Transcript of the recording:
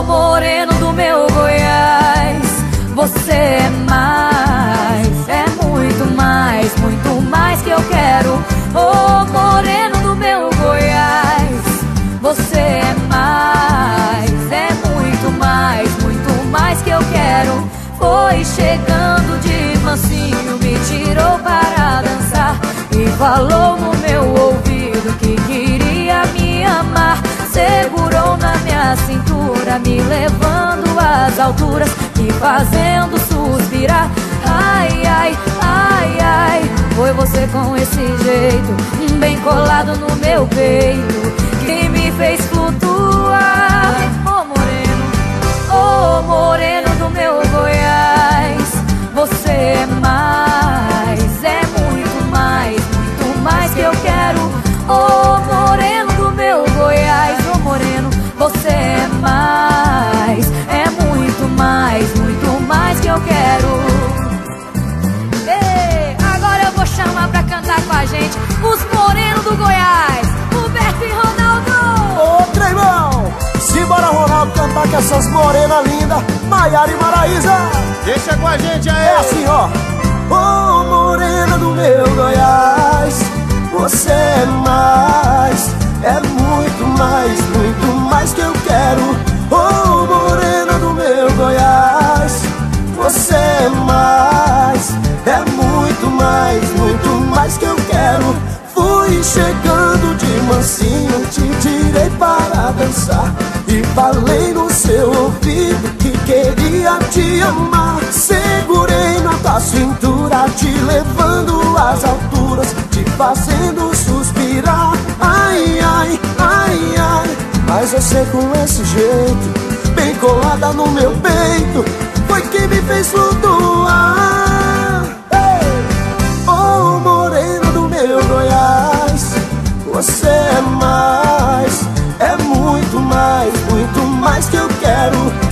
Alô, moreno do meu Goiás, você é mais, é muito mais, muito mais que eu quero. Ô, oh, moreno do meu Goiás, você é mais, é muito mais, muito mais que eu quero. Foi chegando de mansinho, me tirou para dançar e falou na cintura, me levando às alturas Me fazendo suspirar. Ai, ai, ai, ai Foi você com esse jeito Bem colado no meu peito gente os morenos do Goiás, Roberto e Ronaldo. Ô, Treimão, simbora Ronaldo cantar com essas morenas lindas, Maiara e Maraísa. Deixa com a gente aí. É assim, ó. Ô, oh, morena do meu Goiás, você é mais, é muito mais, muito mais que eu quero. Ô, oh, morena do meu Goiás, você é mais, é muito mais, Chegando de mansinho, te tirei para dançar. E falei no seu ouvido que queria te amar. Segurei na tua cintura, te levando às alturas Te fazendo suspirar, ai, ai, ai, ai. Mas você com esse jeito, bem colada no meu peito Foi que me fez flutuar muito mais, muito mais que eu quero